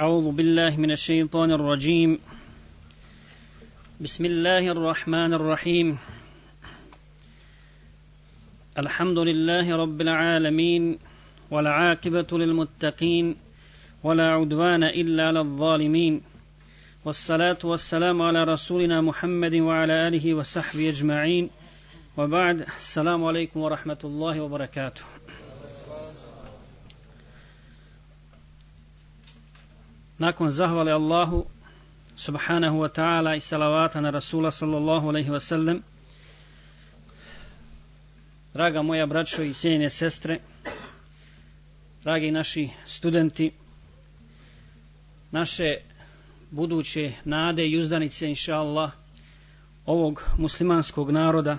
أعوذ بالله من الشيطان الرجيم. بسم الله الرحمن الرحيم. الحمد لله رب العالمين والعاقبة للمتقين ولا عدوان إلا على الظالمين. والصلاة والسلام على رسولنا محمد وعلى آله وصحبه أجمعين. وبعد السلام عليكم ورحمة الله وبركاته. Nakon zahvale Allahu subhanahu wa ta'ala i salavata na Rasula sallallahu alaihi wa sallam. Draga moja braćo i cijenjene sestre Dragi naši studenti Naše buduće nade i uzdanice inša Allah ovog muslimanskog naroda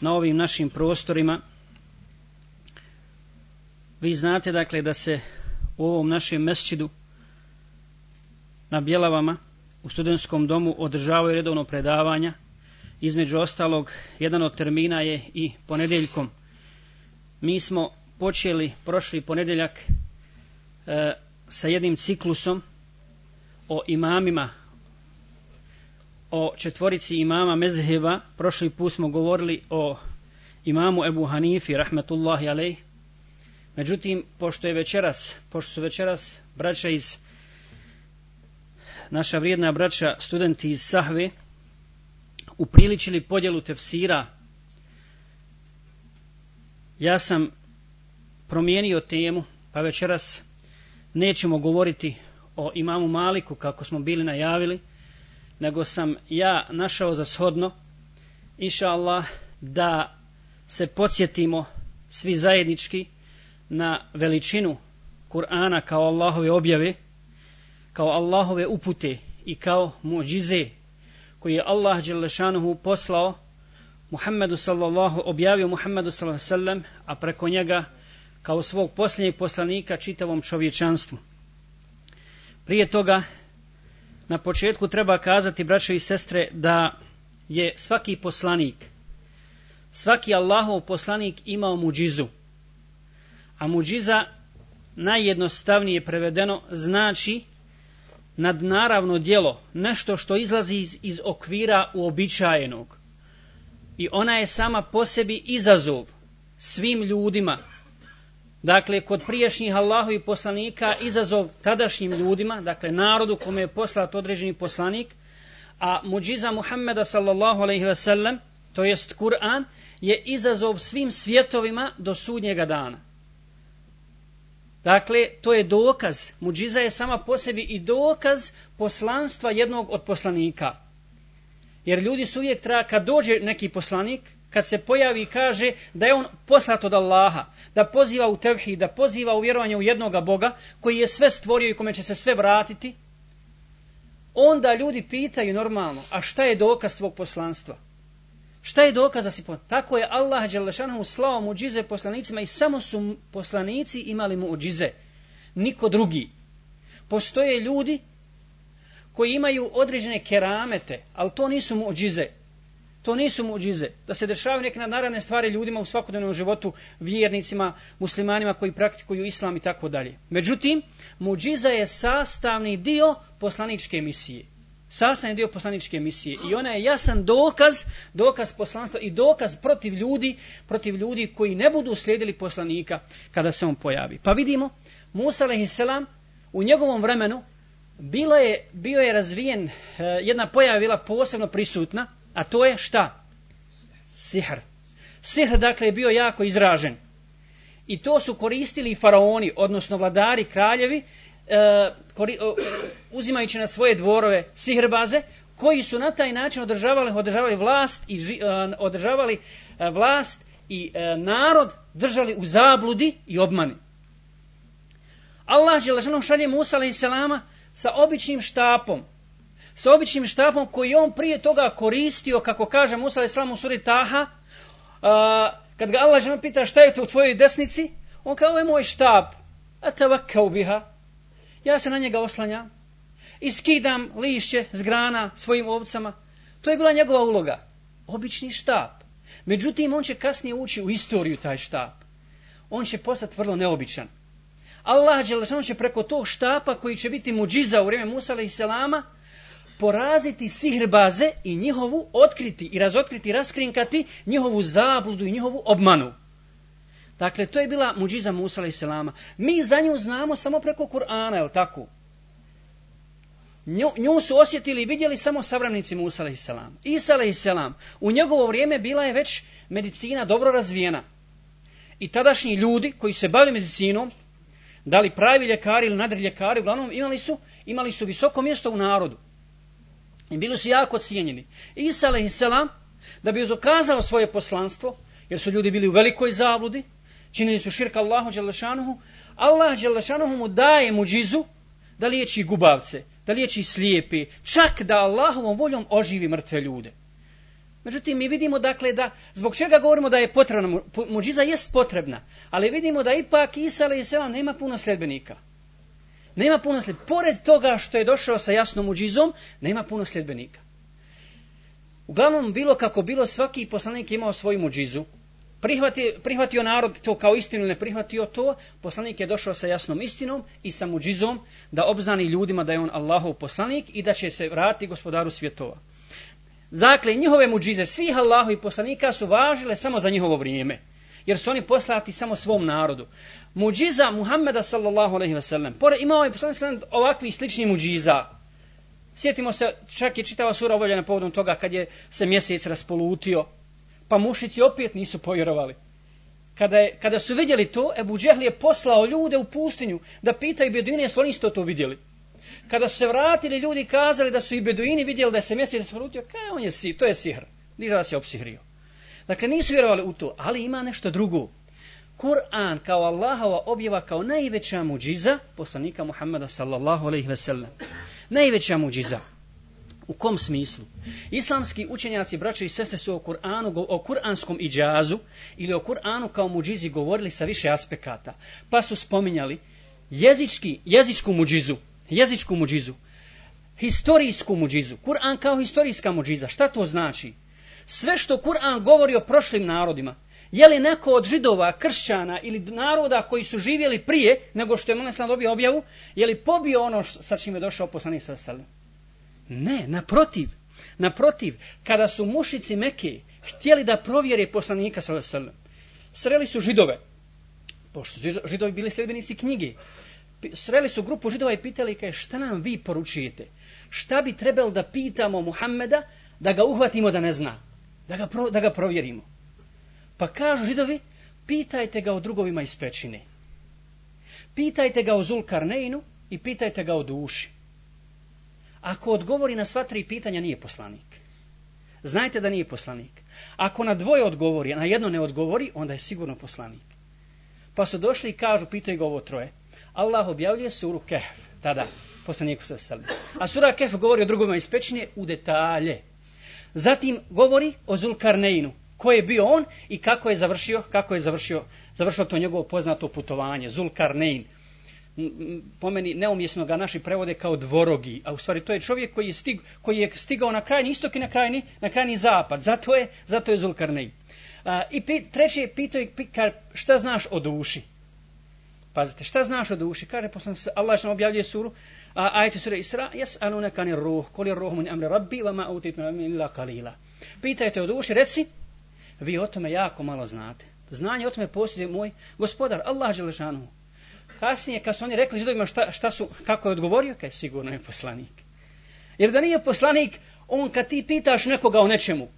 na ovim našim prostorima. Vi znate dakle da se u ovom našem mesčidu na Bjelavama u studentskom domu održavaju redovno predavanja. Između ostalog, jedan od termina je i ponedeljkom. Mi smo počeli prošli ponedeljak e, sa jednim ciklusom o imamima, o četvorici imama Mezheba. Prošli put smo govorili o imamu Ebu Hanifi, rahmetullahi alejh, Međutim, pošto je večeras, pošto su večeras braća iz naša vrijedna braća, studenti iz Sahve, upriličili podjelu tefsira, ja sam promijenio temu, pa večeras nećemo govoriti o imamu Maliku, kako smo bili najavili, nego sam ja našao za shodno, inša Allah, da se podsjetimo svi zajednički, na veličinu Kur'ana kao Allahove objave, kao Allahove upute i kao muđize koji je Allah Đelešanuhu poslao Muhammedu sallallahu, objavio Muhammedu sallallahu sallam, a preko njega kao svog posljednjeg poslanika čitavom čovječanstvu. Prije toga, na početku treba kazati, braćo i sestre, da je svaki poslanik, svaki Allahov poslanik imao muđizu. A muđiza najjednostavnije prevedeno znači nadnaravno djelo, nešto što izlazi iz, iz okvira uobičajenog. I ona je sama po sebi izazov svim ljudima. Dakle, kod priješnjih Allahu i poslanika izazov tadašnjim ljudima, dakle narodu kome je poslat određeni poslanik, a muđiza Muhammeda sallallahu alaihi ve sellem, to jest Kur'an, je izazov svim svjetovima do sudnjega dana. Dakle, to je dokaz. Muđiza je sama po sebi i dokaz poslanstva jednog od poslanika. Jer ljudi su uvijek traka, kad dođe neki poslanik, kad se pojavi i kaže da je on poslat od Allaha, da poziva u tevhi, da poziva u vjerovanje u jednoga Boga, koji je sve stvorio i kome će se sve vratiti, onda ljudi pitaju normalno, a šta je dokaz tvog poslanstva? Šta je dokaz za sipot? Tako je Allah Đelešanu slao muđize poslanicima i samo su poslanici imali muđize. Niko drugi. Postoje ljudi koji imaju određene keramete, ali to nisu muđize. To nisu muđize. Da se dešavaju neke naravne stvari ljudima u svakodnevnom životu, vjernicima, muslimanima koji praktikuju islam i tako dalje. Međutim, muđiza je sastavni dio poslaničke misije sastavni dio poslaničke misije i ona je jasan dokaz, dokaz poslanstva i dokaz protiv ljudi, protiv ljudi koji ne budu slijedili poslanika kada se on pojavi. Pa vidimo, Musa a.s. u njegovom vremenu bilo je, bio je razvijen, eh, jedna pojava bila posebno prisutna, a to je šta? Sihr. Sihr dakle je bio jako izražen. I to su koristili faraoni, odnosno vladari, kraljevi, e, kori, o, uzimajući na svoje dvorove sihrbaze, koji su na taj način održavali, održavali vlast i ži, e, održavali e, vlast i e, narod držali u zabludi i obmani. Allah je lažanom šalje Musa alaih selama sa običnim štapom, sa običnim štapom koji on prije toga koristio, kako kaže Musa alaih selama u suri Taha, a, kad ga Allah žena pita šta je to u tvojoj desnici, on kao je moj štap, a tavakao biha, ja se na njega oslanjam i skidam lišće z grana svojim ovcama. To je bila njegova uloga. Obični štap. Međutim, on će kasnije ući u istoriju taj štap. On će postati vrlo neobičan. Allah Đelešanu će preko tog štapa koji će biti muđiza u vrijeme Musa i Selama poraziti sihrbaze i njihovu otkriti i razotkriti, raskrinkati njihovu zabludu i njihovu obmanu. Dakle, to je bila muđiza Musa alaih Selama. Mi za nju znamo samo preko Kur'ana, je li tako? Nju, nju su osjetili i vidjeli samo savremnici Musa alaih Selam. Isa alaih Selam. U njegovo vrijeme bila je već medicina dobro razvijena. I tadašnji ljudi koji se bavili medicinom, da li pravi ljekari ili nadri ljekari, uglavnom imali su, imali su visoko mjesto u narodu. I bili su jako cijenjeni. Isa alaih Selam, da bi dokazao svoje poslanstvo, jer su ljudi bili u velikoj zabludi, činili su širka Allahu Đelešanuhu, Allah Đelešanuhu mu daje muđizu da liječi gubavce, da liječi slijepe, čak da Allahovom voljom oživi mrtve ljude. Međutim, mi vidimo dakle da, zbog čega govorimo da je potrebna, muđiza jest potrebna, ali vidimo da ipak Isa alaih selam nema puno sljedbenika. Nema puno sljedbenika. Pored toga što je došao sa jasnom muđizom, nema puno sljedbenika. Uglavnom, bilo kako bilo, svaki poslanik imao svoju muđizu, prihvati, prihvatio narod to kao istinu ne prihvatio to, poslanik je došao sa jasnom istinom i sa muđizom da obznani ljudima da je on Allahov poslanik i da će se vratiti gospodaru svjetova. Dakle, njihove muđize svih Allahovih poslanika su važile samo za njihovo vrijeme, jer su oni poslati samo svom narodu. Muđiza Muhammeda sallallahu alaihi wasallam, pored imao je poslanik ovakvi slični muđiza, Sjetimo se, čak je čitava sura obavljena povodom toga kad je se mjesec raspolutio, pa mušici opet nisu povjerovali. Kada, je, kada su vidjeli to, Ebu Džehli je poslao ljude u pustinju da pitaju Beduine, jesu oni isto to vidjeli. Kada su se vratili, ljudi kazali da su i Beduini vidjeli da se mjesec svrutio, kaj on je si, to je sihr. Niža se opsihrio. Dakle, nisu vjerovali u to, ali ima nešto drugo. Kur'an kao Allahova objava kao najveća muđiza poslanika Muhammeda sallallahu alaihi ve sellem. Najveća muđiza. U kom smislu? Islamski učenjaci, braće i sestre, su o Kur'anu, o kur'anskom iđazu ili o Kur'anu kao muđizi govorili sa više aspekata. Pa su spominjali jezički, jezičku muđizu, jezičku muđizu, historijsku muđizu, Kur'an kao historijska muđiza. Šta to znači? Sve što Kur'an govori o prošlim narodima, je li neko od židova, kršćana ili naroda koji su živjeli prije nego što je Moneslan dobio objavu, je li pobio ono sa čime je došao poslanik sa salim? Ne, naprotiv. Naprotiv, kada su mušici Mekke htjeli da provjere poslanika sa sreli su židove, pošto su židovi bili sljedbenici knjige, sreli su grupu židova i pitali kaj šta nam vi poručujete? Šta bi trebalo da pitamo Muhammeda da ga uhvatimo da ne zna? Da ga, pro, da ga provjerimo. Pa kažu židovi, pitajte ga o drugovima iz pećine. Pitajte ga o Zulkarneinu i pitajte ga o duši. Ako odgovori na sva tri pitanja, nije poslanik. Znajte da nije poslanik. Ako na dvoje odgovori, a na jedno ne odgovori, onda je sigurno poslanik. Pa su došli i kažu, pitaju ga ovo troje. Allah objavljuje suru Kehf, tada, poslaniku sa sali. A sura Kehf govori o drugom iz u detalje. Zatim govori o Zulkarneinu, ko je bio on i kako je završio, kako je završio, završio to njegovo poznato putovanje, Zulkarnein pomeni neumjesno ga naši prevode kao dvorogi, a u stvari to je čovjek koji je, stig, koji je stigao na krajni istok i na krajni, na krajni zapad. Zato je, zato je Zulkarnej. A, I pit, treće je pitao šta znaš o duši? Pazite, šta znaš o duši? Kaže poslanik Allah što objavljuje suru, a ajte sura Isra, jes anuna ni ruh, koli ruh min amri rabbi, wa ma utitu illa kalila. Pitajte o duši, reci, vi o tome jako malo znate. Znanje o tome posjeduje moj gospodar, Allah Želešanu. Kasnije, kad su oni rekli židovima šta, šta su, kako je odgovorio, kaj sigurno je poslanik. Jer da nije poslanik, on kad ti pitaš nekoga o nečemu,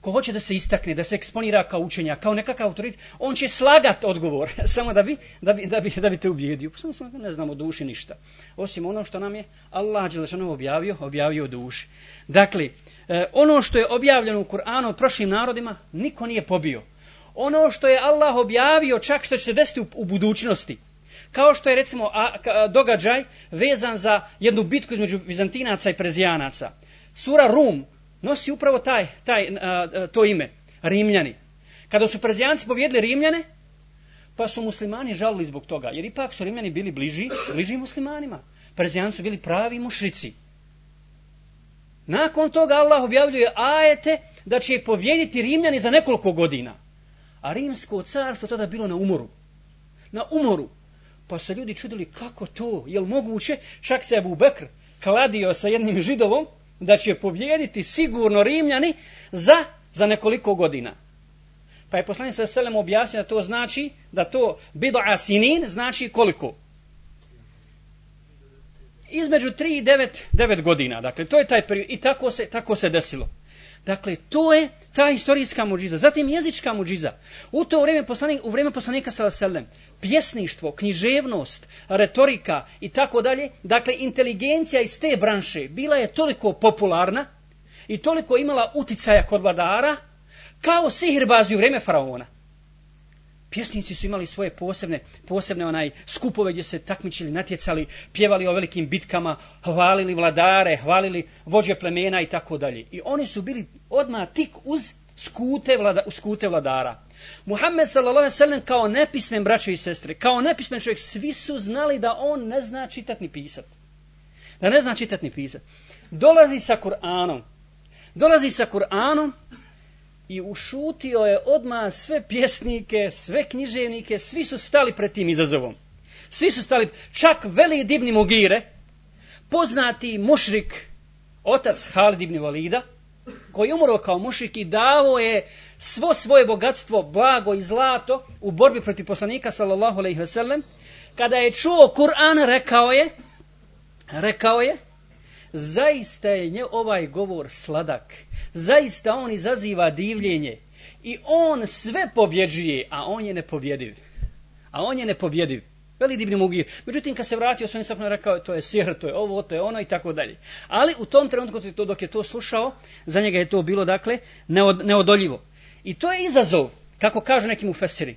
ko hoće da se istakne, da se eksponira kao učenja, kao nekakav autoritet, on će slagat odgovor, samo da bi, da bi, da bi, da bi te ubijedio. Samo sam ne znamo o duši ništa. Osim ono što nam je Allah Đelešanu objavio, objavio o duši. Dakle, e, ono što je objavljeno u Kur'anu od prošlim narodima, niko nije pobio. Ono što je Allah objavio, čak što će se desiti u, u budućnosti, kao što je recimo a, a, događaj vezan za jednu bitku između Bizantinaca i Prezijanaca. Sura Rum nosi upravo taj, taj, a, a, to ime, Rimljani. Kada su Prezijanci pobjedili Rimljane, pa su muslimani žalili zbog toga, jer ipak su Rimljani bili bliži, bliži muslimanima. Prezijanci su bili pravi mušrici. Nakon toga Allah objavljuje ajete da će pobjediti Rimljani za nekoliko godina. A rimsko carstvo tada bilo na umoru. Na umoru. Pa se ljudi čudili kako to, je moguće, čak se Abu Bekr kladio sa jednim židovom, da će pobjediti sigurno Rimljani za, za nekoliko godina. Pa je poslanik sa selem objasnio da to znači, da to bid'a sinin znači koliko? Između 3 i 9, 9 godina. Dakle, to je taj period. I tako se, tako se desilo. Dakle, to je ta historijska muđiza. Zatim jezička muđiza. U to vrijeme poslanik, u vrijeme poslanika sa pjesništvo, književnost, retorika i tako dalje, dakle, inteligencija iz te branše bila je toliko popularna i toliko imala uticaja kod vladara, kao sihirbazi u vrijeme faraona. Pjesnici su imali svoje posebne, posebne onaj skupove gdje se takmičili, natjecali, pjevali o velikim bitkama, hvalili vladare, hvalili vođe plemena i tako dalje. I oni su bili odmah tik uz skute, vlada, uz skute vladara. Muhammed sallallahu sallam kao nepismen braćo i sestre, kao nepismen čovjek, svi su znali da on ne zna čitati ni pisati. Da ne zna čitati ni pisati. Dolazi sa Kur'anom. Dolazi sa Kur'anom i ušutio je odma sve pjesnike, sve književnike, svi su stali pred tim izazovom. Svi su stali, čak veli Dibni Mugire, poznati mušrik, otac Halid ibn Valida, koji umro kao mušrik i davo je svo svoje bogatstvo, blago i zlato u borbi protiv poslanika, sallallahu alaihi ve sellem, kada je čuo Kur'an, rekao je, rekao je, zaista je nje ovaj govor sladak, zaista on izaziva divljenje i on sve pobjeđuje, a on je nepobjediv. A on je nepobjediv. Veli divni Mugir. Međutim, kad se vratio svojim sapnom, rekao to je sihr, to je ovo, to je ono i tako dalje. Ali u tom trenutku, to, dok je to slušao, za njega je to bilo, dakle, neod, neodoljivo. I to je izazov, kako kažu nekim u Fesiri,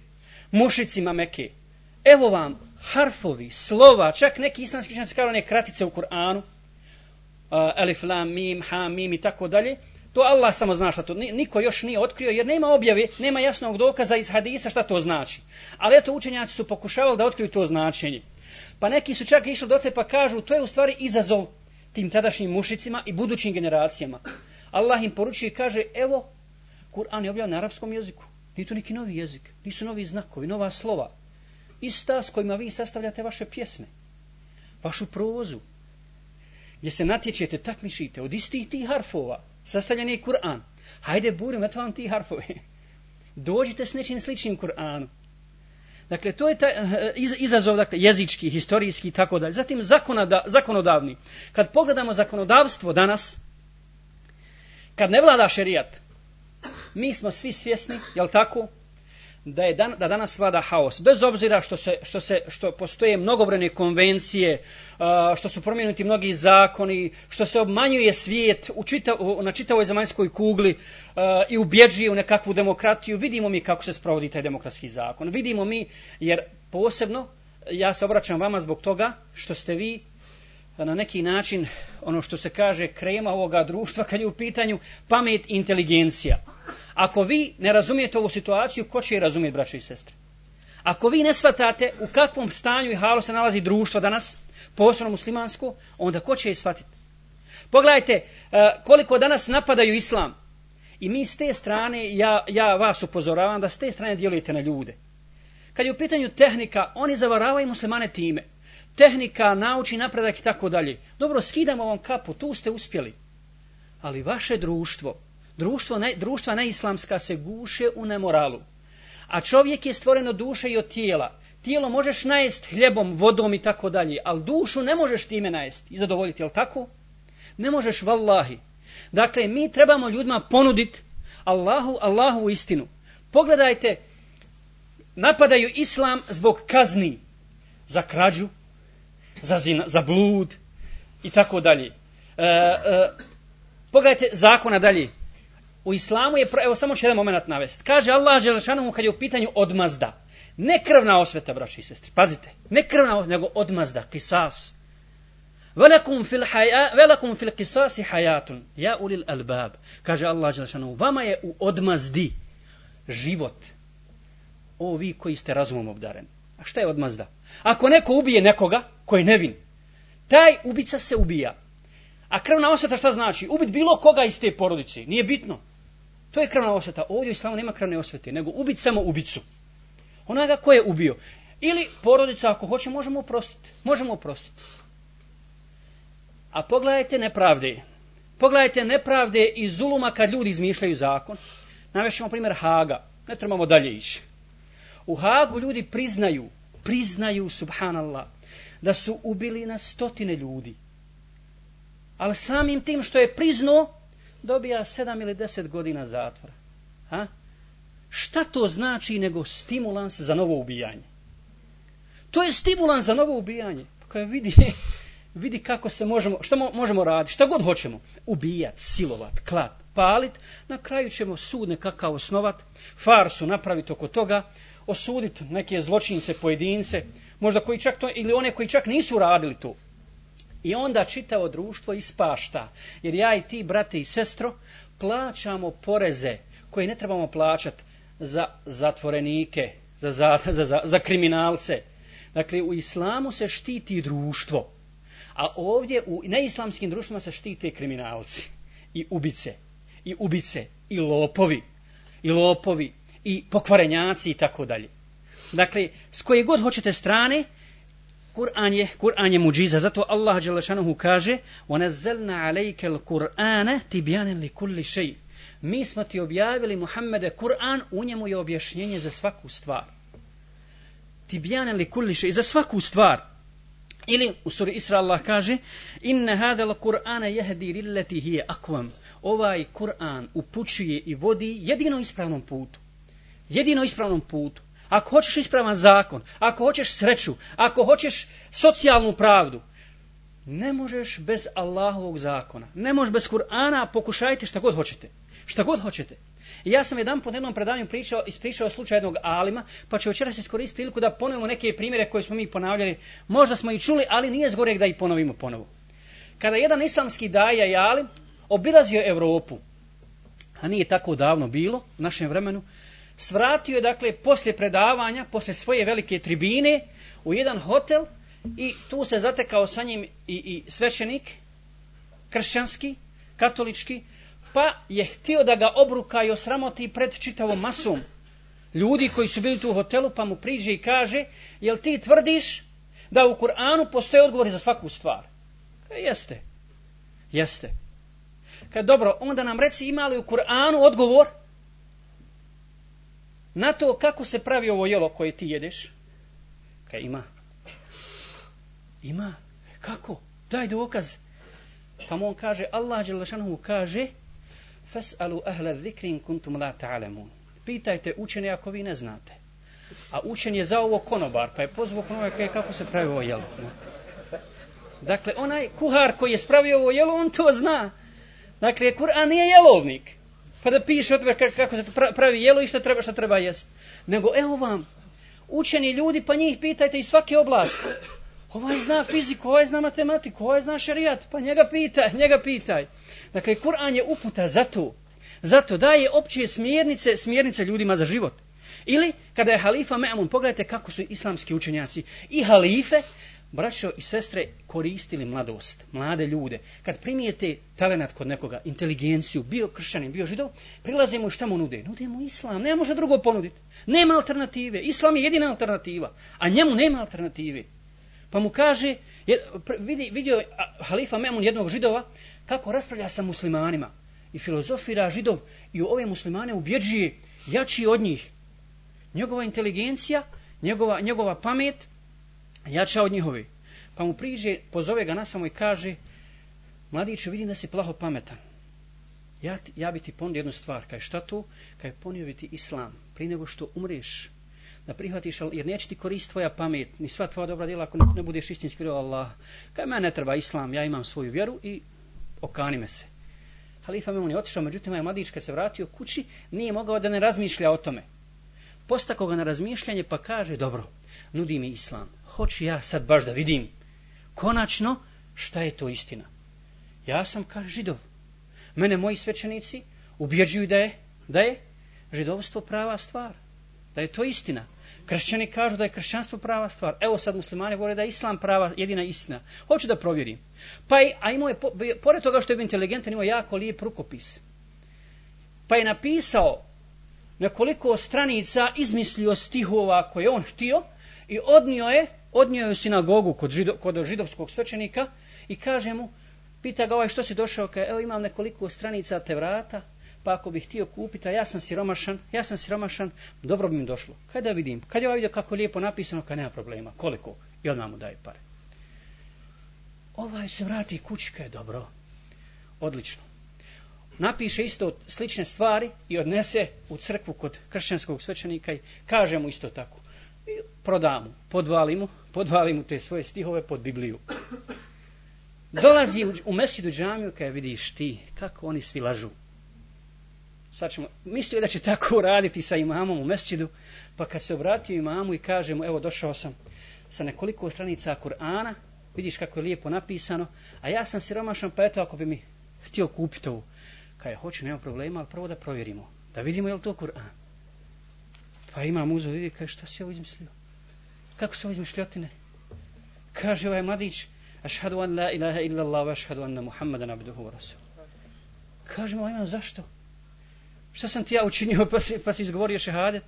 mušicima meke. Evo vam harfovi, slova, čak neki islamski učenjaci kažu one kratice u Kur'anu, uh, alif, lam, mim, ha, mim i tako dalje, To Allah samo zna šta to, niko još nije otkrio, jer nema objave, nema jasnog dokaza iz hadisa šta to znači. Ali eto učenjaci su pokušavali da otkriju to značenje. Pa neki su čak išli do te pa kažu, to je u stvari izazov tim tadašnjim mušicima i budućim generacijama. Allah im poručuje i kaže, evo, Kur'an je objavljen na arapskom jeziku. Nije to neki novi jezik, nisu novi znakovi, nova slova. Ista s kojima vi sastavljate vaše pjesme, vašu prozu, gdje se natječete, takmišite od istih tih harfova, sastavljen je Kur'an. Hajde, burim, eto vam ti harfovi. Dođite s nečim sličnim Kur'anu. Dakle, to je taj eh, eh, iz, izazov, dakle, jezički, historijski i tako dalje. Zatim, zakonodavni. Kad pogledamo zakonodavstvo danas, kad ne vlada šerijat, mi smo svi svjesni, jel tako, da je dan, da danas vlada haos. Bez obzira što se što se što postoje mnogobrojne konvencije uh, što su promijenuti mnogi zakoni što se obmanjuje svijet u čita, na čitavoj zemaljskoj kugli uh, i ubjeđuje u nekakvu demokratiju vidimo mi kako se sprovodi taj demokratski zakon. Vidimo mi jer posebno ja se obraćam vama zbog toga što ste vi Pa na neki način ono što se kaže krema ovoga društva kad je u pitanju pamet i inteligencija Ako vi ne razumijete ovu situaciju, ko će je razumjeti, braće i sestre? Ako vi ne shvatate u kakvom stanju i halu se nalazi društvo danas, posebno muslimansko, onda ko će je shvatiti? Pogledajte e, koliko danas napadaju islam. I mi s te strane, ja, ja vas upozoravam da s te strane djelujete na ljude. Kad je u pitanju tehnika, oni zavaravaju muslimane time. Tehnika, nauči, napredak i tako dalje. Dobro, skidamo vam kapu, tu ste uspjeli. Ali vaše društvo, društvo, ne, društva neislamska se guše u nemoralu. A čovjek je stvoren od duše i od tijela. Tijelo možeš najest hljebom, vodom i tako dalje, ali dušu ne možeš time najest i zadovoljiti, jel tako? Ne možeš vallahi. Dakle, mi trebamo ljudima ponuditi Allahu, Allahu u istinu. Pogledajte, napadaju islam zbog kazni za krađu, za, zina, za blud i tako dalje. E, e, pogledajte zakona dalje u islamu je, evo samo ću jedan moment navest. Kaže Allah Želešanomu kad je u pitanju odmazda. Ne krvna osveta, braći i sestri. Pazite. Ne krvna osveta, nego odmazda, kisas. Velakum fil, haja, velakum fil kisasi hajatun. Ja ulil albab. Kaže Allah Želešanomu. Vama je u odmazdi život. O vi koji ste razumom obdareni. A šta je odmazda? Ako neko ubije nekoga koji je nevin, taj ubica se ubija. A krvna osveta šta znači? Ubit bilo koga iz te porodice. Nije bitno. To je krvna osveta. Ovdje u islamu nema krvne osvete, nego ubit samo ubicu. Onoga ko je ubio. Ili porodica ako hoće možemo oprostiti. Možemo oprostiti. A pogledajte nepravde. Pogledajte nepravde i zuluma kad ljudi izmišljaju zakon. Navešemo primjer Haga. Ne trebamo dalje ići. U Hagu ljudi priznaju, priznaju, subhanallah, da su ubili na stotine ljudi. Ali samim tim što je priznao, dobija sedam ili deset godina zatvora. Ha? Šta to znači nego stimulans za novo ubijanje? To je stimulans za novo ubijanje. Pa kada vidi, vidi kako se možemo, šta možemo raditi, šta god hoćemo. Ubijat, silovat, klat, palit. Na kraju ćemo sud nekakav osnovat, farsu napraviti oko toga, osuditi neke zločince, pojedince, možda koji čak to, ili one koji čak nisu radili to. I onda čitavo društvo ispašta. Jer ja i ti, brate i sestro, plaćamo poreze koje ne trebamo plaćati za zatvorenike, za, za, za, za, za kriminalce. Dakle, u islamu se štiti društvo. A ovdje u neislamskim društvima se štite kriminalci i ubice i ubice i lopovi i lopovi i pokvarenjaci i tako dalje. Dakle, s koje god hoćete strane, Kur'an je, Kur'an je muđiza, zato Allah Đelešanuhu kaže وَنَزَّلْنَا عَلَيْكَ الْقُرْآنَ تِبْيَانًا لِكُلِّ شَيْءٍ Mi smo ti objavili Muhammede Kur'an, u njemu je objašnjenje za svaku stvar. Tibjane li kulliše, za svaku stvar. Ili u suri Isra Allah kaže Inne hadel Kur'ana jehdi lilleti hije akvam. Ovaj Kur'an upućuje i vodi jedino ispravnom putu. Jedino ispravnom putu. Ako hoćeš ispravan zakon, ako hoćeš sreću, ako hoćeš socijalnu pravdu, ne možeš bez Allahovog zakona. Ne možeš bez Kur'ana, pokušajte šta god hoćete. Šta god hoćete. Ja sam jedan po jednom predanju pričao, ispričao slučaj jednog alima, pa ću večeras iskoristiti priliku da ponovimo neke primjere koje smo mi ponavljali. Možda smo i čuli, ali nije zgorek da i ponovimo ponovo. Kada jedan islamski daja i alim obilazio Evropu, a nije tako davno bilo, u našem vremenu, svratio je, dakle, poslije predavanja, poslije svoje velike tribine, u jedan hotel i tu se zatekao sa njim i, i svećenik, kršćanski, katolički, pa je htio da ga obruka i osramoti pred čitavom masom ljudi koji su bili tu u hotelu, pa mu priđe i kaže, jel ti tvrdiš da u Kur'anu postoje odgovori za svaku stvar? Ka, jeste. Jeste. Kad dobro, onda nam reci ima li u Kur'anu odgovor na to kako se pravi ovo jelo koje ti jedeš? Ka ima. Ima. Kako? Daj dokaz. Pa mu on kaže, Allah Đelešanohu kaže, Fes'alu ahla dhikrin kuntum la ta'lamun. Pitajte učene ako vi ne znate. A učen je za ovo konobar, pa je pozvao konobar kaže kako se pravi ovo jelo. Dakle, onaj kuhar koji je spravio ovo jelo, on to zna. Dakle, Kur'an nije jelovnik. Pa da piše o tebe kako se pravi jelo i šta treba, šta treba jest. Nego, evo vam, učeni ljudi, pa njih pitajte iz svake oblasti. Ovaj zna fiziku, ovaj zna matematiku, ovaj zna šarijat, pa njega pitaj, njega pitaj. Dakle, Kur'an je uputa za to. Zato daje opće smjernice, smjernice ljudima za život. Ili, kada je halifa Me'amun, pogledajte kako su islamski učenjaci i halife, braćo i sestre, koristili mladost, mlade ljude. Kad primijete talenat kod nekoga, inteligenciju, bio kršćanin, bio židov, prilaze mu šta mu nude? Nude mu islam, ne može drugo ponuditi. Nema alternative. Islam je jedina alternativa, a njemu nema alternative. Pa mu kaže, vidi, vidio halifa Memun jednog židova, kako raspravlja sa muslimanima i filozofira židov i ove muslimane ubjeđuje jači od njih. Njegova inteligencija, njegova, njegova pamet jača od njihove. Pa mu priđe, pozove ga nasamo i kaže mladiću vidim da si plaho pametan. Ja, ti, ja bi ti ponudio jednu stvar. Kaj šta to? Kaj ponio bi ti islam. Prije nego što umreš, da prihvatiš, jer neće ti korist tvoja pamet, ni sva tvoja dobra djela ako ne, ne budeš istinski vjerovao Allah. Kaj mene ne treba islam, ja imam svoju vjeru i okani me se. Halifa Memun je otišao, međutim, je mladić kad se vratio kući, nije mogao da ne razmišlja o tome. Postako ga na razmišljanje pa kaže, dobro, nudi mi islam. Hoću ja sad baš da vidim konačno šta je to istina. Ja sam, kaže, židov. Mene moji svećenici ubjeđuju da je, da je židovstvo prava stvar. Da je to istina. Kršćani kažu da je kršćanstvo prava stvar. Evo sad muslimani govore da je islam prava jedina istina. Hoću da provjerim. Pa i, a imao je, pored toga što je bio inteligentan, imao jako lijep rukopis. Pa je napisao nekoliko stranica, izmislio stihova koje on htio I odnio je, odnio je u sinagogu kod, žido, kod židovskog svećenika i kaže mu, pita ga ovaj što si došao, kaže, evo imam nekoliko stranica te vrata, pa ako bih htio kupiti, a ja sam siromašan, ja sam siromašan, dobro bi mi došlo. Kaj da vidim? Kad je ovaj vidio kako je lijepo napisano, kad nema problema, koliko? I odmah mu daje pare. Ovaj se vrati kući, kaj je dobro. Odlično. Napiše isto slične stvari i odnese u crkvu kod kršćanskog svećenika i kaže mu isto tako. I prodamu, podvali mu, podvali mu te svoje stihove pod Bibliju. Dolazi u, u mesidu džamiju, kada vidiš ti, kako oni svi lažu sad ćemo, mislio da će tako uraditi sa imamom u mesidu, pa kad se obratio imamu i kaže mu, evo došao sam sa nekoliko stranica Kur'ana, vidiš kako je lijepo napisano, a ja sam siromašan, pa eto ako bi mi htio kupiti ovu, kaj je, hoću, nema problema, ali prvo da provjerimo, da vidimo je li to Kur'an. Pa imam uzo, vidi, kaže, šta si ovo izmislio? Kako su ovo izmišljotine? Kaže ovaj mladić, ašhadu an la ilaha illa Allah, ašhadu anna Muhammadan abduhu wa rasul. Kaže mu, imam, zašto? Šta sam ti ja učinio pa si, pa si izgovorio šehadet?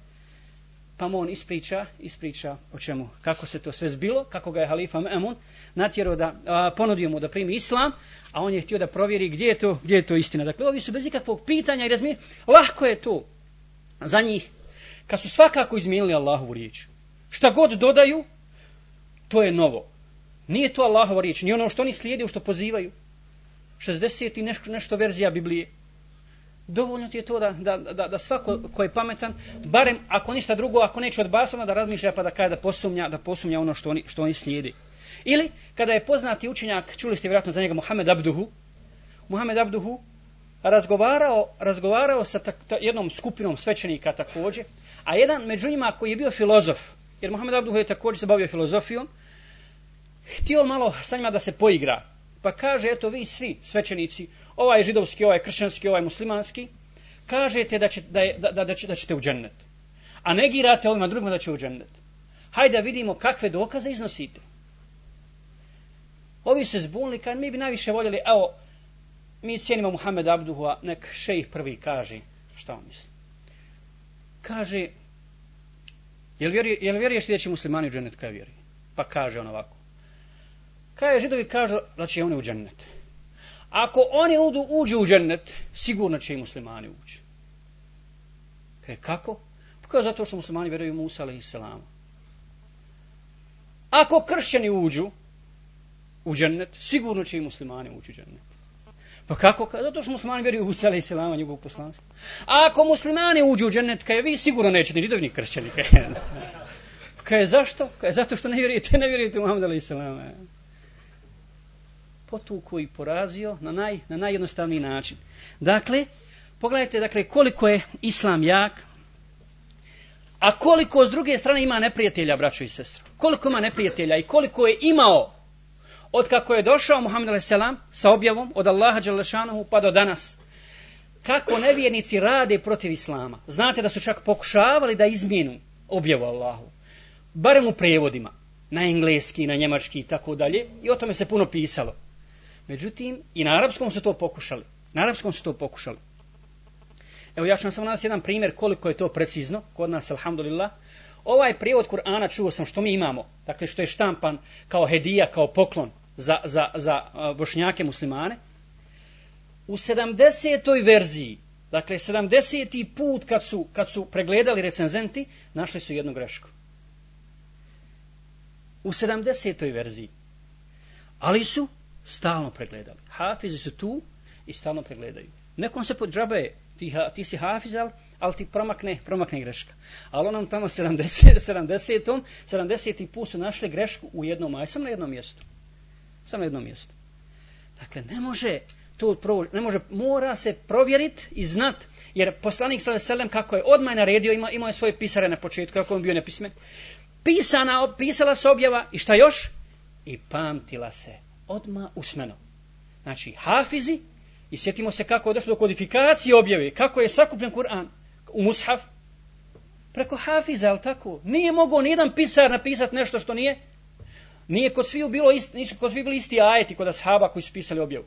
Pa mu on ispriča, ispriča o čemu, kako se to sve zbilo, kako ga je halifa Emun natjerao da, a, ponudio mu da primi islam, a on je htio da provjeri gdje je to, gdje je to istina. Dakle, ovi su bez ikakvog pitanja i razmije, lahko je to za njih, kad su svakako izmijenili Allahovu riječ. Šta god dodaju, to je novo. Nije to Allahova riječ, ni ono što oni slijede, što pozivaju. 60 i nešto, nešto verzija Biblije dovoljno ti je to da, da, da, da svako ko je pametan, barem ako ništa drugo, ako neće od basoma, da razmišlja pa da kaže da posumnja, da posumnja ono što oni, što oni slijedi. Ili, kada je poznati učenjak, čuli ste vjerojatno za njega Muhammed Abduhu, Muhammed Abduhu razgovarao, razgovarao sa ta, ta, jednom skupinom svećenika također, a jedan među njima koji je bio filozof, jer Muhammed Abduhu je također se bavio filozofijom, htio malo sa njima da se poigra. Pa kaže, eto vi svi svećenici, ovaj židovski, ovaj kršćanski, ovaj muslimanski, kažete da, će, da, je, da, da, da, će, da ćete u džennet. A negirate ovima drugima da će u džennet. Hajde da vidimo kakve dokaze iznosite. Ovi se zbunili, kad mi bi najviše voljeli, evo, mi cijenimo Muhammed Abduhu, a nek šejih prvi kaže, šta on misli? Kaže, jel, vjeri, jel vjeruješ ti da će muslimani u džennet kaj vjeri? Pa kaže on ovako. Kaj židovi kažu da će oni u džennet? Ako oni uđu, uđu u džennet, sigurno će i muslimani ući. Kaj, kako? Pa zato što muslimani vjeruju Musa alaih salama. Ako kršćani uđu u džennet, sigurno će i muslimani ući u džennet. Pa kako? Zato što muslimani vjeruju u sele i selama njegovog poslanstva. A ako muslimani uđu u džennet, kaj vi sigurno nećete, ni židovni kršćani. Kaj, kaj zašto? Kaj, zato što ne vjerujete, ne vjerujete u Muhammed alaih selama. E. potuku i porazio na, naj, na najjednostavniji način. Dakle, pogledajte dakle, koliko je islam jak, a koliko s druge strane ima neprijatelja, braćo i sestro. Koliko ima neprijatelja i koliko je imao od kako je došao Muhammed a.s. sa objavom od Allaha Đalešanohu pa do danas. Kako nevjernici rade protiv Islama. Znate da su čak pokušavali da izmijenu objavu Allahu. Barem u prevodima. Na engleski, na njemački i tako dalje. I o tome se puno pisalo. Međutim, i na arapskom su to pokušali. Na arapskom su to pokušali. Evo ja ću vam samo nas jedan primjer koliko je to precizno. Kod nas, alhamdulillah. Ovaj prijevod Kur'ana čuo sam što mi imamo. Dakle, što je štampan kao hedija, kao poklon za, za, za bošnjake muslimane. U 70. verziji, dakle 70. put kad su, kad su pregledali recenzenti, našli su jednu grešku. U 70. verziji. Ali su stalno pregledali. Hafizi su tu i stalno pregledaju. Nekom se pod džabe, ti, ti si hafiz, ali, ali ti promakne, promakne greška. Ali onom tamo 70. 70. 70. put su našli grešku u jednom, aj sam na jednom mjestu. Samo na jednom mjestu. Dakle, ne može to provo, ne može, mora se provjeriti i znat, jer poslanik sa veselem kako je odmah naredio, ima, imao je svoje pisare na početku, kako on bio nepismen, pisana, pisala se objava i šta još? I pamtila se odma usmeno. Znači, hafizi, i sjetimo se kako je došlo do kodifikacije objave, kako je sakupljen Kur'an u mushaf, preko hafiza, ali tako? Nije mogao nijedan pisar napisati nešto što nije. Nije kod svih bilo isti, nisu kod svih bili isti ajeti kod ashaba koji su pisali objavu.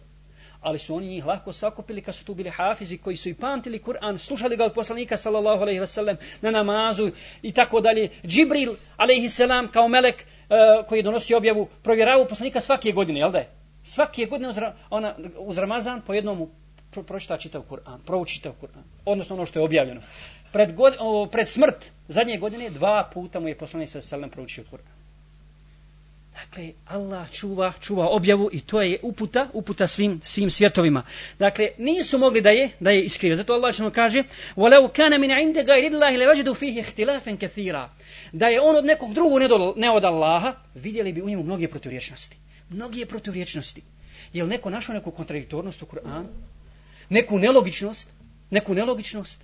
ali su oni njih lako sakupili kad su tu bili hafizi koji su i pamtili Kur'an, slušali ga od poslanika sallallahu alejhi ve sellem na namazu i tako dalje. Džibril alejhi selam kao melek uh, koji donosi objavu provjeravao poslanika svake godine, jel da je? Svake godine uz, ona, uz Ramazan po jednom pro, pročita čitav Kur'an, prouči čitav Kur'an, odnosno ono što je objavljeno. Pred, god, o, pred smrt zadnje godine dva puta mu je poslanik sallallahu alejhi ve sellem proučio Kur'an. Dakle, Allah čuva, čuva objavu i to je uputa, uputa svim, svim svjetovima. Dakle, nisu mogli da je, da je iskrive. Zato Allah što kaže, وَلَوْ كَانَ مِنْ عِنْدَ غَيْرِ اللَّهِ لَوَجَدُوا فِيهِ اخْتِلَافًا كَثِيرًا Da je on od nekog drugog ne od, ne od Allaha, vidjeli bi u njemu mnoge proturječnosti. Mnoge proturječnosti. Je li neko našao neku kontradiktornost u Kur'anu? Neku nelogičnost? Neku nelogičnost?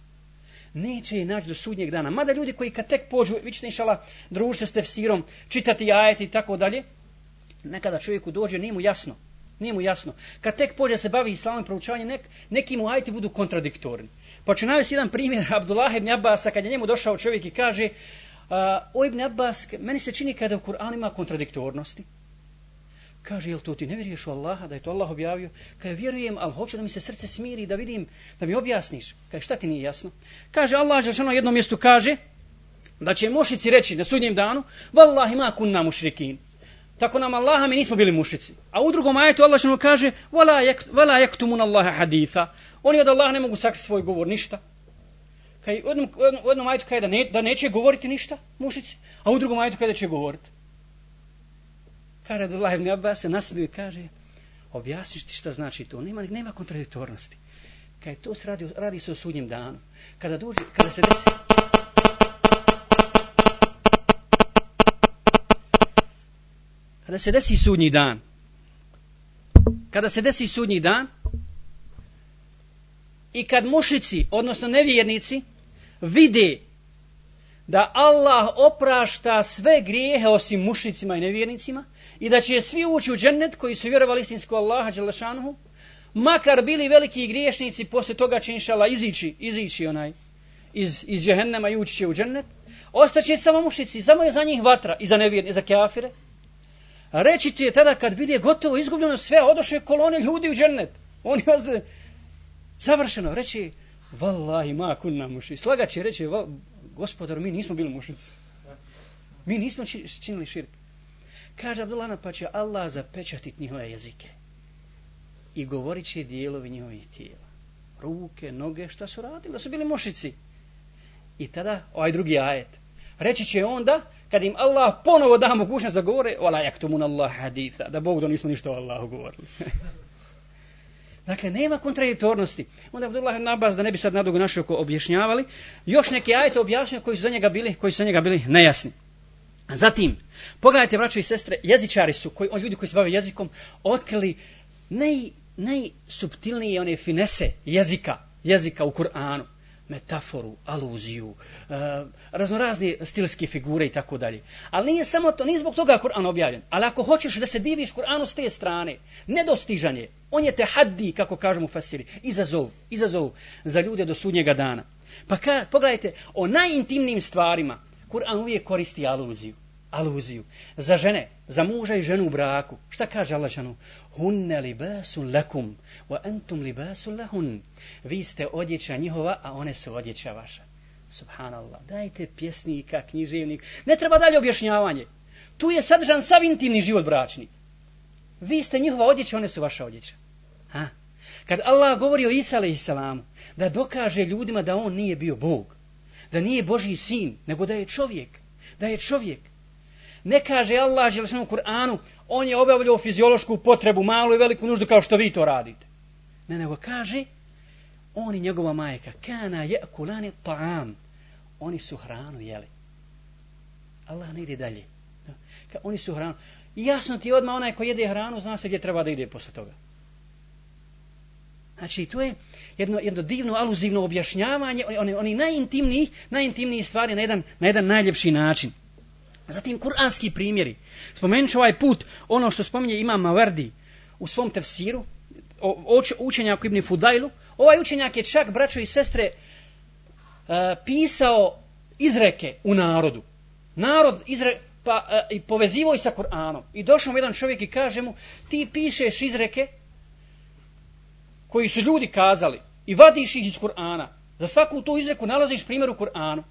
Neće je naći do sudnjeg dana. Mada ljudi koji kad tek pođu, vi ćete inšala družiti s tefsirom, čitati ajeti i tako dalje, nekada čovjeku dođe, nije mu jasno. Nije mu jasno. Kad tek pođe se bavi islamom proučavanjem, nek, neki mu ajeti budu kontradiktorni. Pa ću navesti jedan primjer Abdullah ibn Abbasa, kad je njemu došao čovjek i kaže, uh, o ibn Abbas, meni se čini kada u Kur'anu ima kontradiktornosti. Kaže, jel to ti ne vjeruješ u Allaha, da je to Allah objavio? Kaže, vjerujem, ali hoću da mi se srce smiri, da vidim, da mi objasniš. Kaže, šta ti nije jasno? Kaže, Allah je na jednom mjestu kaže, da će mušici reći na sudnjem danu, vallahi ma kunna mušrikin. Tako nam Allaha mi nismo bili mušici. A u drugom ajetu Allah što kaže, Vala yaktumun Allaha haditha. Oni od Allaha ne mogu sakriti svoj govor, ništa. Kaj, u jednom, u jednom ajetu kaže da, ne, da neće govoriti ništa, mušici, a u drugom ajetu kaže da će govoriti. Kaže Abdullah ibn Abbas se nasmiju i kaže, objasniš ti šta znači to, nema, nema kontradiktornosti. Kaj to se radi, radi se o sudnjem danu. Kada dođe, kada se desi... Kada se desi sudnji dan, kada se desi sudnji dan, i kad mušici, odnosno nevjernici, vide da Allah oprašta sve grijehe osim mušicima i nevjernicima, i da će svi ući u džennet koji su vjerovali istinsko Allaha Đelešanuhu, makar bili veliki griješnici, posle toga će inšala izići, izići onaj iz, iz džehennema i ući će u džennet, ostaće samo mušici, samo je za njih vatra i za nevjerne, za kafire. Reći ti je tada kad vidi je gotovo izgubljeno sve, odošle kolone ljudi u džennet. Oni vas e, završeno, reći, vallahi ma kunna muši. Slagaće reći, gospodar, mi nismo bili mušici. Mi nismo činili širk. Kaže Abdullana, pa će Allah zapečatit njihove jezike. I govorit će dijelovi njihovih tijela. Ruke, noge, šta su radili? Da su bili mušici. I tada, ovaj drugi ajet. Reći će onda, kad im Allah ponovo da mogućnost da govore, Ola jaktumun Allah haditha, da Bog da nismo ništa o Allahu govorili. dakle, nema kontradiktornosti. Onda Abdullah ibn Abbas, da ne bi sad nadugo našli oko objašnjavali, još neke ajete objašnjaju koji su za njega bili, koji su za njega bili nejasni. Zatim, pogledajte, braćo i sestre, jezičari su, koji, on ljudi koji se bave jezikom, otkrili naj, najsubtilnije one finese jezika, jezika u Kur'anu, metaforu, aluziju, e, raznorazne stilske figure i tako dalje. Ali nije samo to, nije zbog toga Kur'an objavljen. Ali ako hoćeš da se diviš Kur'anu s te strane, nedostižan je. On je te haddi, kako kažemo u Fasiri, izazov, izazov za ljude do sudnjega dana. Pa ka, pogledajte, o najintimnijim stvarima, Kur'an uvijek koristi aluziju. Aluziju. Za žene, za muža i ženu u braku. Šta kaže Allah žanu? Hunne libasun lakum, wa entum libasun lahun. Vi ste odjeća njihova, a one su odjeća vaša. Subhanallah. Dajte pjesnika, književnik. Ne treba dalje objašnjavanje. Tu je sadržan sav intimni život bračni. Vi ste njihova odjeća, one su vaša odjeća. Ha? Kad Allah govori o Isa salamu, da dokaže ljudima da on nije bio Bog, da nije Božji sin, nego da je čovjek. Da je čovjek. Ne kaže Allah u Kur'anu, on je obavljao fiziološku potrebu, malu i veliku nuždu kao što vi to radite. Ne, nego kaže, on i njegova majka, kana je kulani ta'am, oni su hranu jeli. Allah ne ide dalje. Oni su hranu. Jasno ti odmah onaj ko jede hranu, zna se gdje treba da ide posle toga. Znači, to je jedno, jedno divno, aluzivno objašnjavanje, oni, oni najintimniji, najintimniji stvari na jedan, na jedan najljepši način. Zatim, kuranski primjeri. Spomenut ovaj put, ono što spominje Imam Maverdi u svom tefsiru, o, učenjaku Ibn Fudajlu. Ovaj učenjak je čak, braćo i sestre, e, pisao izreke u narodu. Narod izre, pa, e, i povezivo i sa Kur'anom. I došao mu jedan čovjek i kaže mu, ti pišeš izreke, koji su ljudi kazali i vadiš ih iz Kur'ana, za svaku tu izreku nalaziš primjer u Kur'anu.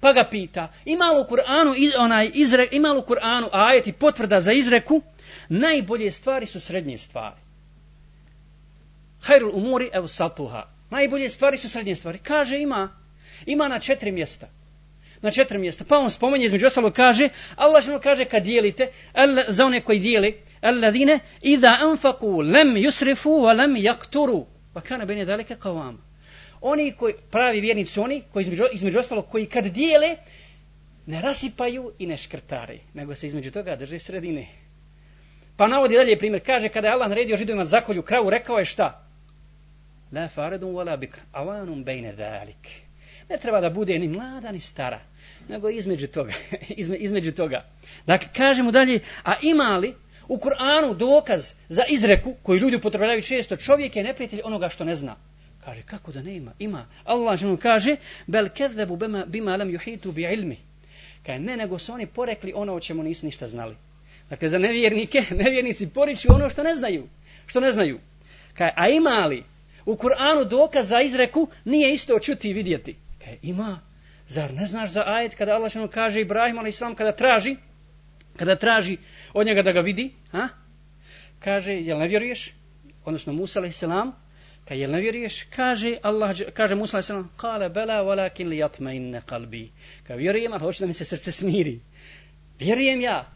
Pa ga pita, ima li u Kur'anu, onaj izre, ima li u Kur'anu ajeti potvrda za izreku, najbolje stvari su srednje stvari. Hajrul umuri ev satuha. Najbolje stvari su srednje stvari. Kaže ima. Ima na četiri mjesta. Na četiri mjesta. Pa on spomenje između ostalo kaže, Allah što kaže kad dijelite, al, za one koji dijeli, alladine, idha anfaku lem yusrifu wa lem yakturu. Pa kana bene dalike kao vama. Oni koji, pravi vjernici oni, koji između, između ostalo, koji kad dijele, ne rasipaju i ne škrtare, nego se između toga drže sredine. Pa navodi dalje primjer, kaže kada je Allah naredio židovima da zakolju kravu, rekao je šta? La faredun wala bikr, avanum bejne dalik. Ne treba da bude ni mlada ni stara, nego između toga. Izme, između toga. Dakle, kaže mu dalje, a ima li u Kur'anu dokaz za izreku koju ljudi upotrebljavaju često, čovjek je neprijatelj onoga što ne zna. Kaže, kako da ne ima? Ima. Allah ženu kaže, bel kezebu bima, bima lam juhitu bi ilmi. Kaže, ne, nego su oni porekli ono o čemu nisu ništa znali. Dakle, za nevjernike, nevjernici poriču ono što ne znaju. Što ne znaju. Kaže, a ima li u Kur'anu dokaz za izreku, nije isto čuti i vidjeti. Kaže, ima. Zar ne znaš za ajet kada Allah ženu kaže Ibrahim, ali islam kada traži, kada traži od njega da ga vidi, ha? kaže, jel ne vjeruješ? Odnosno, Musa, ali islam, jel ne vjeruješ, kaže Allah, kaže Musa alejhi "Kale bela walakin li yatma'inna qalbi." Kad vjerujem, a hoće da mi se srce smiri. Vjerujem ja,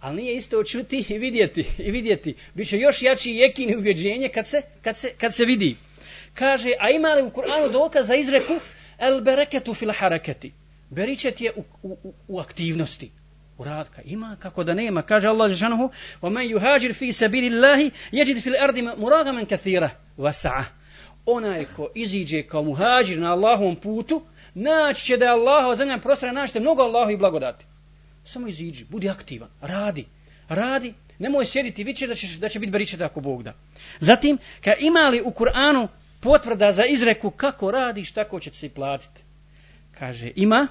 ali nije isto čuti i vidjeti i vidjeti. Biće još jači jekin i ubjeđenje kad se kad se kad se vidi. Kaže, a ima li u Kur'anu dokaz za izreku el bereketu fil harakati? Beričet je u, u, u aktivnosti. Uradka. Ima kako da nema. Kaže Allah džanuhu, "Wa man yuhajir fi sabilillahi yajid fil ardi muragaman kathira." vasa'a. Onaj ko iziđe kao muhađir na Allahovom putu, naći će da je Allahova zemlja prostora, naći će mnogo Allahovi blagodati. Samo iziđi, budi aktivan, radi, radi, nemoj sjediti, vidće da će, da će biti beriče ako Bog da. Zatim, kad ima li u Kur'anu potvrda za izreku kako radiš, tako će se i platiti. Kaže, ima,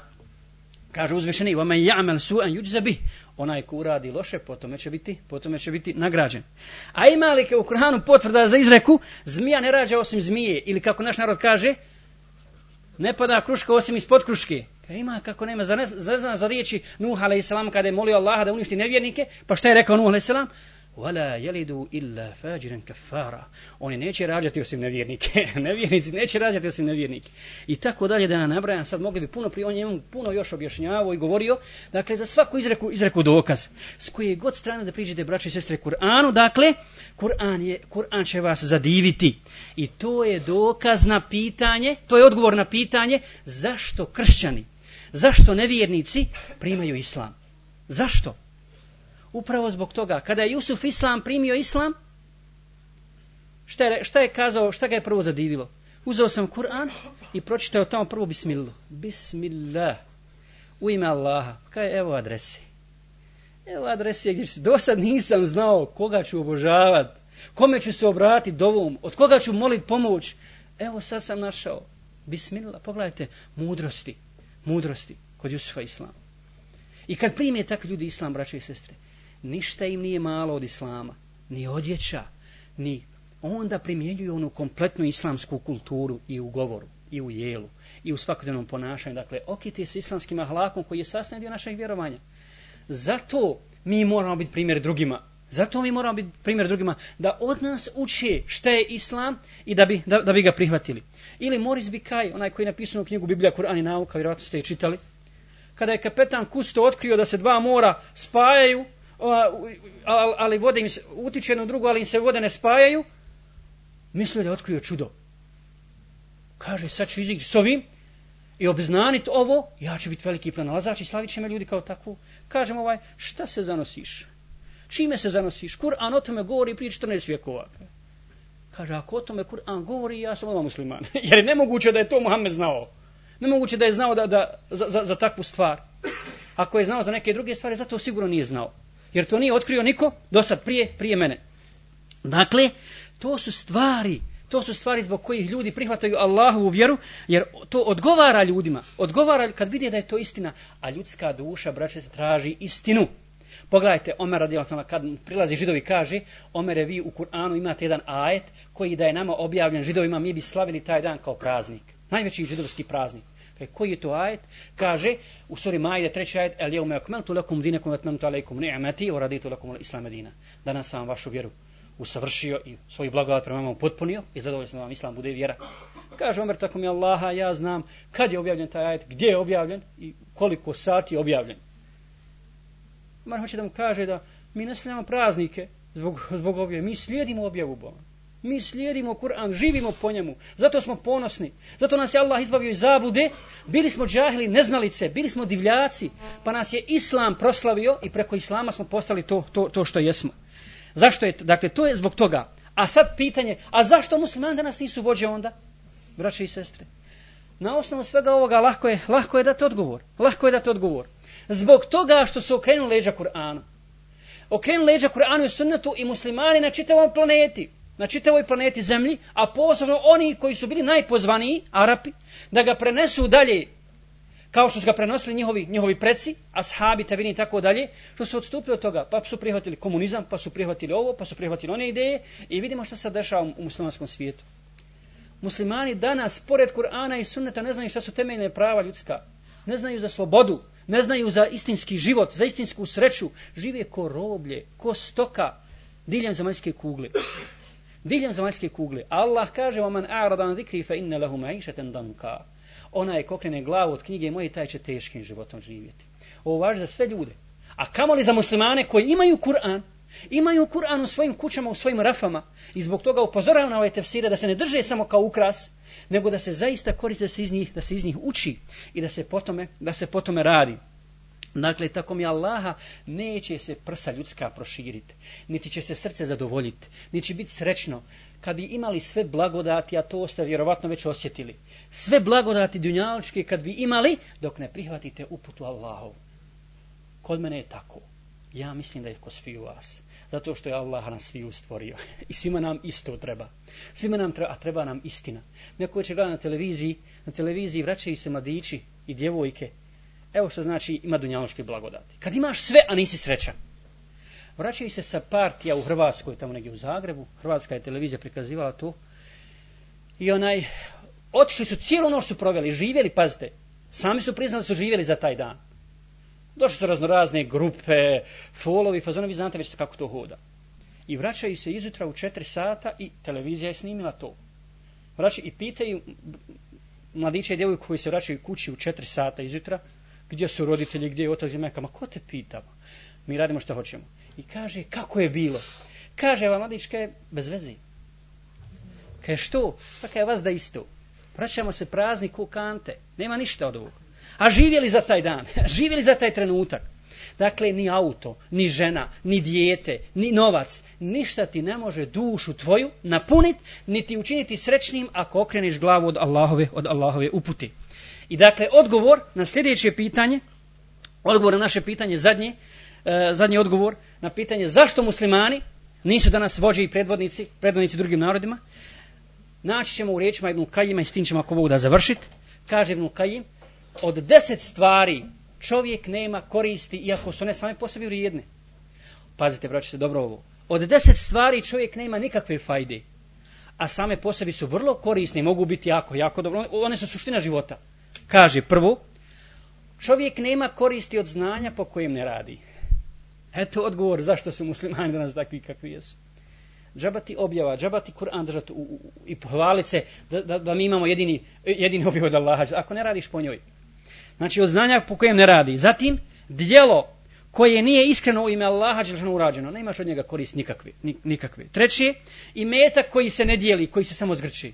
kaže uzvišeni, وَمَنْ يَعْمَلْ سُوَنْ yuđza onaj ko uradi loše, potom će biti, potom će biti nagrađen. A ima li u Kur'anu potvrda za izreku, zmija ne rađa osim zmije, ili kako naš narod kaže, ne pada kruška osim ispod kruške. Ka ima kako nema, za ne, za, za riječi Nuh a.s. kada je molio Allaha da uništi nevjernike, pa šta je rekao Nuh a.s wala yalidu illa fajiran kafara oni neće rađati osim nevjernike. Nevjernici neće rađati osim nevjernike. I tako dalje da nabrajam sad mogli bi puno pri onjem puno još objašnjavao i govorio. Dakle za svaku izreku izreku dokaz. S koje god strane da priđete braće i sestre Kur'anu dakle Kur'an je Kur'an će vas zadiviti. I to je dokaz na pitanje to je odgovor na pitanje zašto kršćani zašto nevjernici primaju islam? Zašto? Upravo zbog toga, kada je Jusuf Islam primio Islam, šta je, šta je kazao, šta ga je prvo zadivilo? Uzeo sam Kur'an i pročitao tamo prvo Bismillah. Bismillah. U ime Allaha. Kaj je evo adrese? Evo adrese gdje se do sad nisam znao koga ću obožavat, kome ću se obratiti dovom, od koga ću moliti pomoć. Evo sad sam našao. Bismillah. Pogledajte, mudrosti. Mudrosti kod Jusufa Islama. I kad prime tak ljudi Islam, braće i sestre, ništa im nije malo od islama, ni odjeća, ni onda primjenjuju onu kompletnu islamsku kulturu i u govoru, i u jelu, i u svakodnevnom ponašanju. Dakle, okiti se islamskim ahlakom koji je sastavni dio našeg vjerovanja. Zato mi moramo biti primjer drugima. Zato mi moramo biti primjer drugima da od nas uče šta je islam i da bi, da, da bi ga prihvatili. Ili Moris Bikaj, onaj koji je napisao knjigu Biblija, Kur'an i nauka, vjerojatno ste je čitali, kada je kapetan Kusto otkrio da se dva mora spajaju, ali vode im se utiče jedno drugo, ali im se vode ne spajaju, mislio da je otkrio čudo. Kaže, sad ću izići s ovim i obznaniti ovo, ja ću biti veliki pronalazač i slavit će me ljudi kao takvu. Kažem ovaj, šta se zanosiš? Čime se zanosiš? Kur'an o tome govori prije 14 vjekova. Kaže, ako o tome Kur'an govori, ja sam ovaj musliman. Jer je nemoguće da je to Muhammed znao. Nemoguće da je znao da, da, za, za, za takvu stvar. Ako je znao za neke druge stvari, zato sigurno nije znao jer to nije otkrio niko do sad prije, prije mene. Dakle, to su stvari, to su stvari zbog kojih ljudi prihvataju Allahu u vjeru, jer to odgovara ljudima, odgovara kad vide da je to istina, a ljudska duša, braće, traži istinu. Pogledajte, Omer radijalno kad prilazi židovi kaže, Omere vi u Kur'anu imate jedan ajet koji da je nama objavljen židovima, mi bi slavili taj dan kao praznik. Najveći židovski praznik. Kaj, koji je to ajet? Kaže u suri Maide treći ajet, el jeume akmeltu lakum dinekum atmemtu alaikum ni'mati wa raditu lakum islam medina. Danas sam vašu vjeru usavršio i svoj blagodat prema vama potpunio i zadovoljno sam vam islam bude vjera. Kaže Omer, tako mi Allaha, ja znam kad je objavljen taj ajet, gdje je objavljen i koliko sati je objavljen. Omer hoće da mu kaže da mi ne praznike zbog, zbog objave, mi slijedimo objavu Boga. Mi slijedimo Kur'an, živimo po njemu. Zato smo ponosni. Zato nas je Allah izbavio iz zablude. Bili smo džahili, neznalice, bili smo divljaci. Pa nas je Islam proslavio i preko Islama smo postali to, to, to što jesmo. Zašto je, dakle, to je zbog toga. A sad pitanje, a zašto muslimani danas nisu vođe onda? Braće i sestre. Na osnovu svega ovoga lahko je, lahko je dati odgovor. Lahko je dati odgovor. Zbog toga što su okrenuli leđa Kur'anu. Okrenuli leđa Kur'anu i sunnetu i muslimani na čitavom planeti na čitavoj planeti Zemlji, a posebno oni koji su bili najpozvaniji, Arapi, da ga prenesu dalje, kao što su ga prenosili njihovi, njihovi preci, ashabi, tabini i tako dalje, što su odstupili od toga, pa su prihvatili komunizam, pa su prihvatili ovo, pa su prihvatili one ideje i vidimo što se dešava u muslimanskom svijetu. Muslimani danas, pored Kur'ana i sunneta, ne znaju šta su temeljne prava ljudska. Ne znaju za slobodu, ne znaju za istinski život, za istinsku sreću. Žive ko roblje, ko stoka, diljem zemaljske kugle diljem zemaljske kugle. Allah kaže "Oman a'rada an zikri fa inna lahu ma'ishatan danka. Ona je kokrene glavu od knjige moje taj će teškim životom živjeti. Ovo važi za sve ljude. A kamo li za muslimane koji imaju Kur'an, imaju Kur'an u svojim kućama, u svojim rafama i zbog toga upozoravam na ove tefsire da se ne drže samo kao ukras, nego da se zaista koriste da se iz njih, da se iz njih uči i da se potome, da se potome radi. Dakle, tako mi Allaha neće se prsa ljudska proširiti, niti će se srce zadovoljiti, niti će biti srećno. Kad bi imali sve blagodati, a to ste vjerovatno već osjetili, sve blagodati dunjaličke kad bi imali, dok ne prihvatite uputu Allahov. Kod mene je tako. Ja mislim da je ko svi u vas. Zato što je Allah nas svi stvorio. I svima nam isto treba. Svima nam treba, a treba nam istina. Neko će gledati na televiziji, na televiziji vraćaju se mladići i djevojke Evo što znači ima dunjaloške blagodati. Kad imaš sve, a nisi srećan. Vraćaju se sa partija u Hrvatskoj, tamo negdje u Zagrebu. Hrvatska je televizija prikazivala to. I onaj, otišli su, cijelu noć su proveli, živjeli, pazite. Sami su priznali su živjeli za taj dan. Došli su raznorazne grupe, folovi, fazonovi, znate već kako to hoda. I vraćaju se izutra u četiri sata i televizija je snimila to. Vraćaju i pitaju mladiće i djevojku koji se vraćaju kući u četiri sata izutra, gdje su roditelji, gdje je otac i majka, ma ko te pita? Mi radimo što hoćemo. I kaže, kako je bilo? Kaže, ova mladička je bez veze. Kaže, što? Pa kaže, vas da isto. Vraćamo se prazni ku kante. Nema ništa od ovog. A živjeli za taj dan, živjeli za taj trenutak. Dakle, ni auto, ni žena, ni dijete, ni novac, ništa ti ne može dušu tvoju napuniti, niti učiniti srećnim ako okreniš glavu od Allahove, od Allahove uputi. I dakle, odgovor na sljedeće pitanje, odgovor na naše pitanje, zadnje, e, zadnji odgovor na pitanje zašto muslimani nisu danas vođe i predvodnici, predvodnici drugim narodima, naći ćemo u riječima Ibn Kajima i s tim ćemo ako Bog da završiti. Kaže Ibn Kajim, od deset stvari čovjek nema koristi, iako su one same po sebi vrijedne. Pazite, braćite, dobro ovo. Od deset stvari čovjek nema nikakve fajde, a same po sebi su vrlo korisne mogu biti jako, jako dobro. One su suština života. Kaže prvo, čovjek nema koristi od znanja po kojem ne radi. Eto odgovor zašto su muslimani danas takvi kakvi jesu. Džabati objava, džabati Kur'an držati u, u, i pohvalit se da, da, da mi imamo jedini, jedini objav od Allaha. Ako ne radiš po njoj. Znači od znanja po kojem ne radi. Zatim, dijelo koje nije iskreno u ime Allaha Đelšanu urađeno. Ne imaš od njega korist nikakve. nikakve. Treći, i metak koji se ne dijeli, koji se samo zgrči.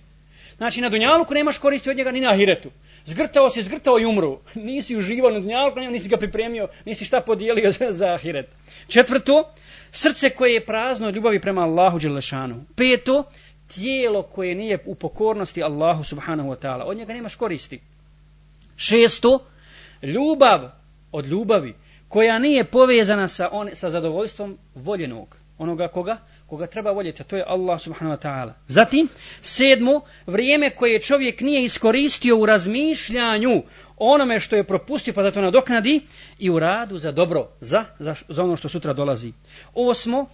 Znači na Dunjaluku nemaš koristi od njega ni na Ahiretu. Zgrtao si, zgrtao i umru. Nisi uživao na Dunjaluku, nisi ga pripremio, nisi šta podijelio za, za Ahiret. Četvrto, srce koje je prazno od ljubavi prema Allahu Đelešanu. Peto, tijelo koje nije u pokornosti Allahu Subhanahu Wa Ta'ala. Od njega nemaš koristi. Šesto, ljubav od ljubavi koja nije povezana sa, on, sa zadovoljstvom voljenog. Onoga koga? Koga treba voljeti, a to je Allah subhanahu wa ta'ala. Zatim, sedmo, vrijeme koje čovjek nije iskoristio u razmišljanju onome što je propustio pa da to nadoknadi i u radu za dobro, za, za, za ono što sutra dolazi. Osmo,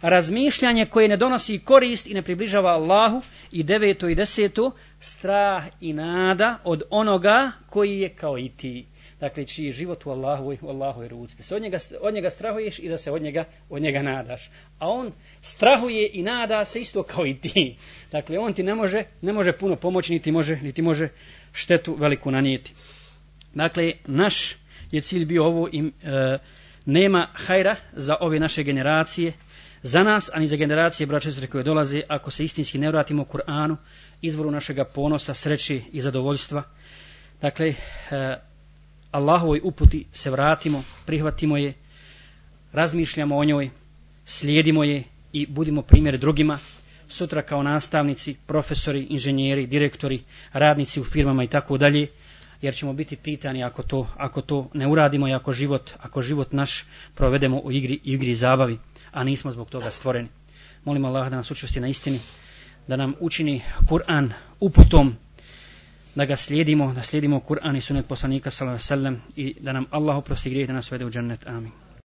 razmišljanje koje ne donosi korist i ne približava Allahu i deveto i deseto, strah i nada od onoga koji je kao i ti. Dakle, čiji život u Allahu i u Allahu je ruci. Da se od njega, od njega strahuješ i da se od njega, od njega nadaš. A on strahuje i nada se isto kao i ti. Dakle, on ti ne može, ne može puno pomoći, niti može, niti može štetu veliku nanijeti. Dakle, naš je cilj bio ovo i e, nema hajra za ove naše generacije, za nas, ani za generacije braće koje dolaze, ako se istinski ne vratimo u Kur'anu, izvoru našega ponosa, sreće i zadovoljstva. Dakle, e, Allahovoj uputi se vratimo, prihvatimo je, razmišljamo o njoj, slijedimo je i budimo primjer drugima, sutra kao nastavnici, profesori, inženjeri, direktori, radnici u firmama i tako dalje, jer ćemo biti pitani ako to, ako to ne uradimo i ako život, ako život naš provedemo u igri, igri i zabavi, a nismo zbog toga stvoreni. Molim Allah da nas učvrsti na istini, da nam učini Kur'an uputom, da ga slijedimo, da slijedimo Kur'an i sunet poslanika sallallahu alejhi ve sellem i da nam Allah oprosti grijehe da nas vede u džennet. Amin.